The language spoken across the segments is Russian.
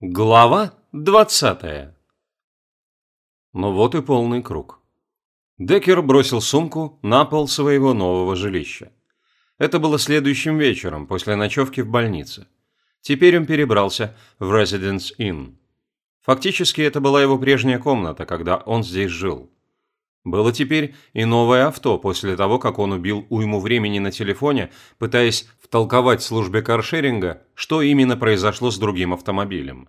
Глава 20 Ну вот и полный круг. Деккер бросил сумку на пол своего нового жилища. Это было следующим вечером после ночевки в больнице. Теперь он перебрался в Residence Inn. Фактически это была его прежняя комната, когда он здесь жил. Было теперь и новое авто после того, как он убил уйму времени на телефоне, пытаясь втолковать службе каршеринга, что именно произошло с другим автомобилем.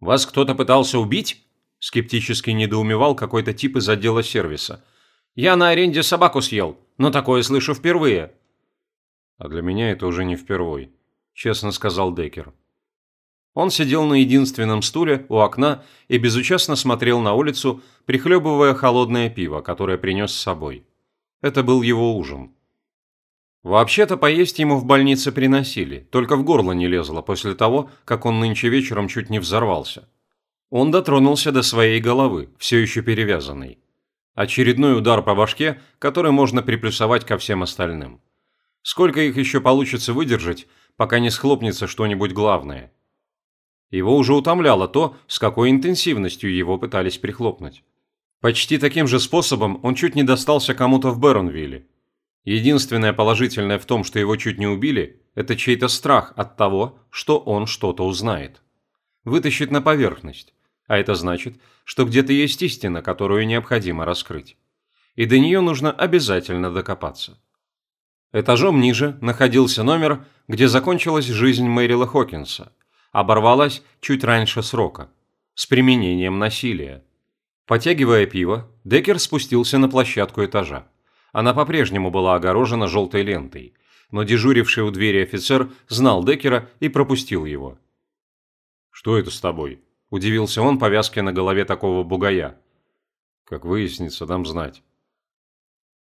«Вас кто-то пытался убить?» – скептически недоумевал какой-то тип из отдела сервиса. «Я на аренде собаку съел, но такое слышу впервые». «А для меня это уже не впервой», – честно сказал Деккер. Он сидел на единственном стуле у окна и безучастно смотрел на улицу, прихлебывая холодное пиво, которое принес с собой. Это был его ужин. Вообще-то поесть ему в больнице приносили, только в горло не лезло после того, как он нынче вечером чуть не взорвался. Он дотронулся до своей головы, все еще перевязанной. Очередной удар по башке, который можно приплюсовать ко всем остальным. Сколько их еще получится выдержать, пока не схлопнется что-нибудь главное. Его уже утомляло то, с какой интенсивностью его пытались прихлопнуть. Почти таким же способом он чуть не достался кому-то в Беронвилле. Единственное положительное в том, что его чуть не убили, это чей-то страх от того, что он что-то узнает. Вытащит на поверхность. А это значит, что где-то есть истина, которую необходимо раскрыть. И до нее нужно обязательно докопаться. Этажом ниже находился номер, где закончилась жизнь Мэрила Хокинса – оборвалась чуть раньше срока, с применением насилия. Потягивая пиво, Деккер спустился на площадку этажа. Она по-прежнему была огорожена желтой лентой, но дежуривший у двери офицер знал Деккера и пропустил его. «Что это с тобой?» – удивился он повязке на голове такого бугая. «Как выяснится, дам знать».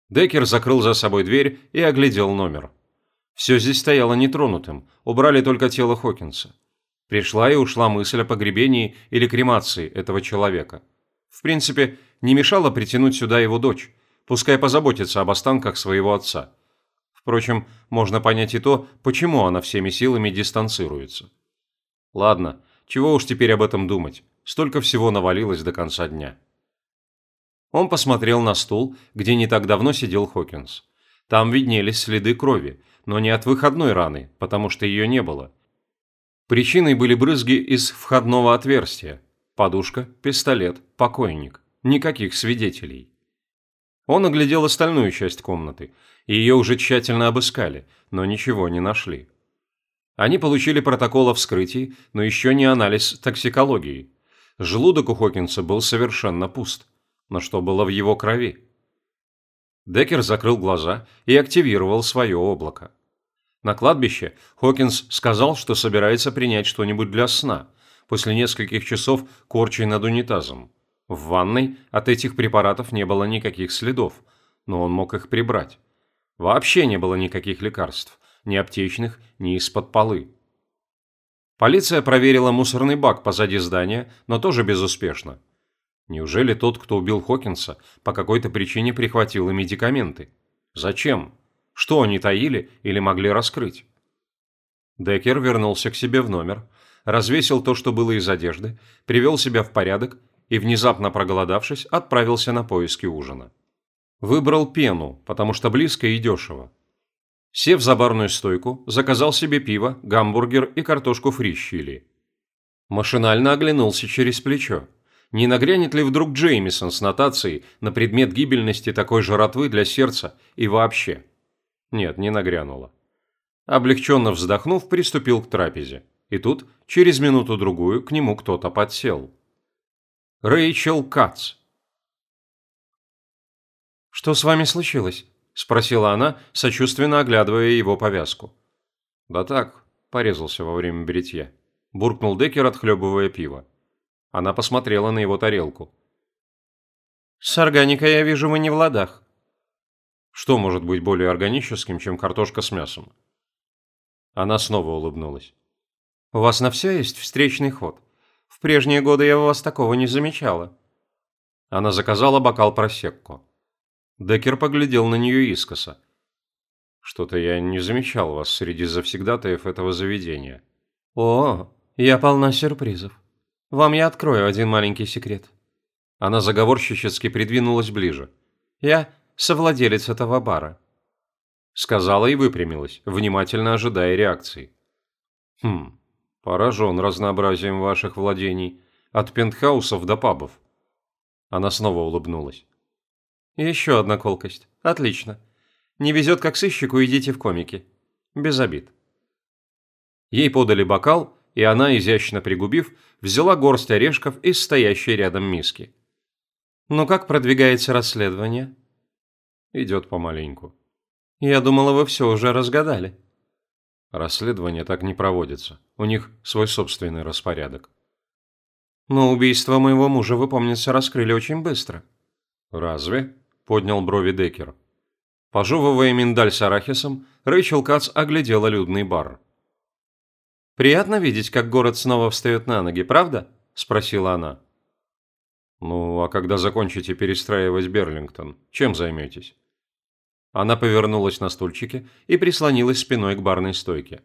Деккер закрыл за собой дверь и оглядел номер. Все здесь стояло нетронутым, убрали только тело Хокинса. Пришла и ушла мысль о погребении или кремации этого человека. В принципе, не мешало притянуть сюда его дочь, пускай позаботится об останках своего отца. Впрочем, можно понять и то, почему она всеми силами дистанцируется. Ладно, чего уж теперь об этом думать, столько всего навалилось до конца дня. Он посмотрел на стул, где не так давно сидел Хокинс. Там виднелись следы крови, но не от выходной раны, потому что ее не было – Причиной были брызги из входного отверстия. Подушка, пистолет, покойник. Никаких свидетелей. Он оглядел остальную часть комнаты, ее уже тщательно обыскали, но ничего не нашли. Они получили протокол о вскрытии, но еще не анализ токсикологии. Желудок у Хокинса был совершенно пуст. Но что было в его крови? Деккер закрыл глаза и активировал свое облако. На кладбище Хокинс сказал, что собирается принять что-нибудь для сна, после нескольких часов корчей над унитазом. В ванной от этих препаратов не было никаких следов, но он мог их прибрать. Вообще не было никаких лекарств, ни аптечных, ни из-под полы. Полиция проверила мусорный бак позади здания, но тоже безуспешно. Неужели тот, кто убил Хокинса, по какой-то причине прихватил и медикаменты? Зачем? Что они таили или могли раскрыть? Деккер вернулся к себе в номер, развесил то, что было из одежды, привел себя в порядок и, внезапно проголодавшись, отправился на поиски ужина. Выбрал пену, потому что близко и дешево. Сев за барную стойку, заказал себе пиво, гамбургер и картошку фри с чили. Машинально оглянулся через плечо. Не нагрянет ли вдруг Джеймисон с нотацией на предмет гибельности такой жратвы для сердца и вообще? Нет, не нагрянула. Облегченно вздохнув, приступил к трапезе. И тут, через минуту-другую, к нему кто-то подсел. Рэйчел Кац. «Что с вами случилось?» – спросила она, сочувственно оглядывая его повязку. «Да так, порезался во время бритья», – буркнул Деккер, отхлебывая пиво. Она посмотрела на его тарелку. «С органикой, я вижу, вы не в ладах. Что может быть более органическим, чем картошка с мясом? Она снова улыбнулась. «У вас на все есть встречный ход. В прежние годы я у вас такого не замечала». Она заказала бокал просекко. Деккер поглядел на нее искоса. «Что-то я не замечал вас среди завсегдатаев этого заведения». «О, я полна сюрпризов. Вам я открою один маленький секрет». Она заговорщически придвинулась ближе. «Я совладелец этого бара». Сказала и выпрямилась, внимательно ожидая реакции. «Хм, поражен разнообразием ваших владений, от пентхаусов до пабов». Она снова улыбнулась. «Еще одна колкость. Отлично. Не везет как сыщику, идите в комики. Без обид». Ей подали бокал, и она, изящно пригубив, взяла горсть орешков из стоящей рядом миски. «Ну как продвигается расследование?» «Идет помаленьку». «Я думала, вы все уже разгадали». «Расследование так не проводится. У них свой собственный распорядок». «Но убийство моего мужа, вы, помнится, раскрыли очень быстро». «Разве?» – поднял брови Деккер. Пожевывая миндаль с арахисом, Рэйчел Кац оглядела людный бар. «Приятно видеть, как город снова встает на ноги, правда?» – спросила она. «Ну, а когда закончите перестраивать Берлингтон, чем займетесь?» Она повернулась на стульчике и прислонилась спиной к барной стойке.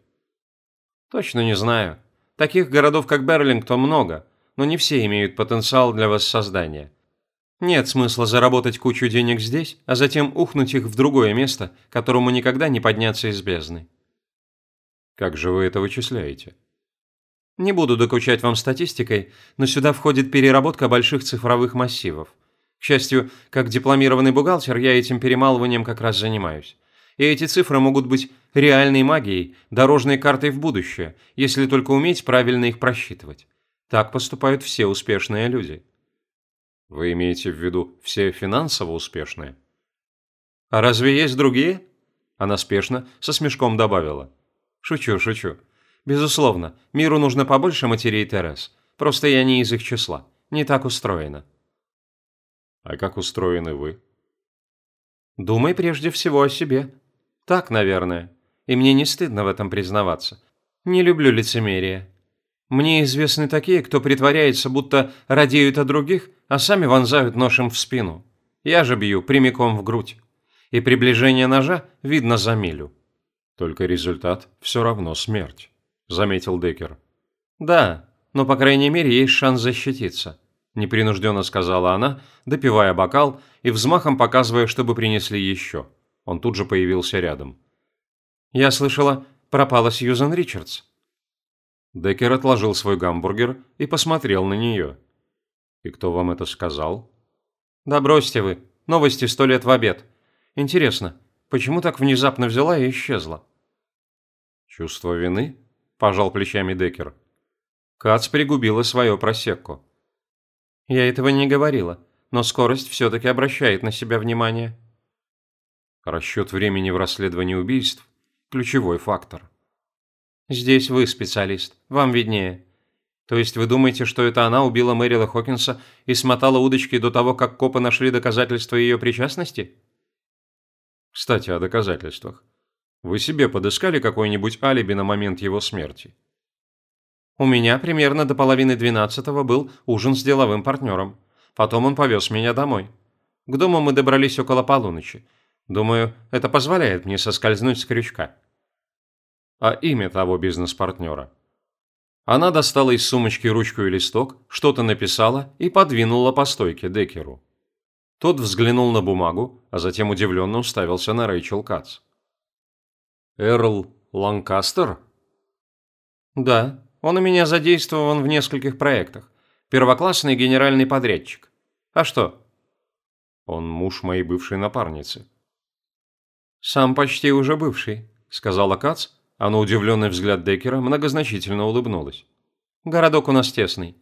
«Точно не знаю. Таких городов, как Берлингтон, много, но не все имеют потенциал для воссоздания. Нет смысла заработать кучу денег здесь, а затем ухнуть их в другое место, которому никогда не подняться из бездны. Как же вы это вычисляете? Не буду докучать вам статистикой, но сюда входит переработка больших цифровых массивов. К счастью, как дипломированный бухгалтер, я этим перемалыванием как раз занимаюсь. И эти цифры могут быть реальной магией, дорожной картой в будущее, если только уметь правильно их просчитывать. Так поступают все успешные люди. Вы имеете в виду все финансово успешные? А разве есть другие? Она спешно, со смешком добавила. Шучу, шучу. Безусловно, миру нужно побольше матерей Терес. Просто я не из их числа. Не так устроена. А как устроены вы? Думай прежде всего о себе. Так, наверное. И мне не стыдно в этом признаваться. Не люблю лицемерие. Мне известны такие, кто притворяется, будто радеют о других, а сами вонзают нож им в спину. Я же бью прямиком в грудь. И приближение ножа видно за милю. Только результат все равно смерть, заметил Деккер. Да, но по крайней мере есть шанс защититься, непринужденно сказала она, допивая бокал и взмахом показывая, чтобы принесли еще. Он тут же появился рядом. Я слышала, пропала Сьюзан Ричардс. Деккер отложил свой гамбургер и посмотрел на нее. «И кто вам это сказал?» «Да бросьте вы. Новости сто лет в обед. Интересно, почему так внезапно взяла и исчезла?» «Чувство вины?» – пожал плечами Деккер. Кац пригубила свою просекку. «Я этого не говорила, но скорость все-таки обращает на себя внимание». Расчет времени в расследовании убийств – ключевой фактор. Здесь вы специалист, вам виднее. То есть вы думаете, что это она убила Мэрила Хокинса и смотала удочки до того, как копы нашли доказательства ее причастности? Кстати, о доказательствах. Вы себе подыскали какое-нибудь алиби на момент его смерти? У меня примерно до половины двенадцатого был ужин с деловым партнером. Потом он повез меня домой. К дому мы добрались около полуночи. Думаю, это позволяет мне соскользнуть с крючка. А имя того бизнес-партнера? Она достала из сумочки ручку и листок, что-то написала и подвинула по стойке Декеру. Тот взглянул на бумагу, а затем удивленно уставился на Рэйчел Кац. Эрл Ланкастер? Да, он у меня задействован в нескольких проектах. Первоклассный генеральный подрядчик. А что? Он муж моей бывшей напарницы. Сам почти уже бывший, сказала Кац, а на удивленный взгляд Деккера многозначительно улыбнулась. Городок у нас тесный.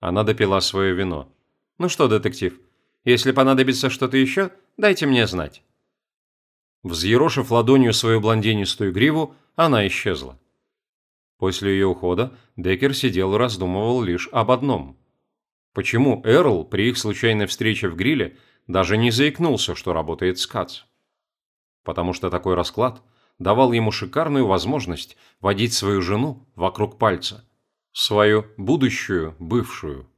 Она допила свое вино. Ну что, детектив, если понадобится что-то еще, дайте мне знать. Взъерошив ладонью свою блондинистую гриву, она исчезла. После ее ухода Деккер сидел и раздумывал лишь об одном. Почему Эрл при их случайной встрече в гриле даже не заикнулся, что работает с Кац? Потому что такой расклад давал ему шикарную возможность водить свою жену вокруг пальца. Свою будущую бывшую.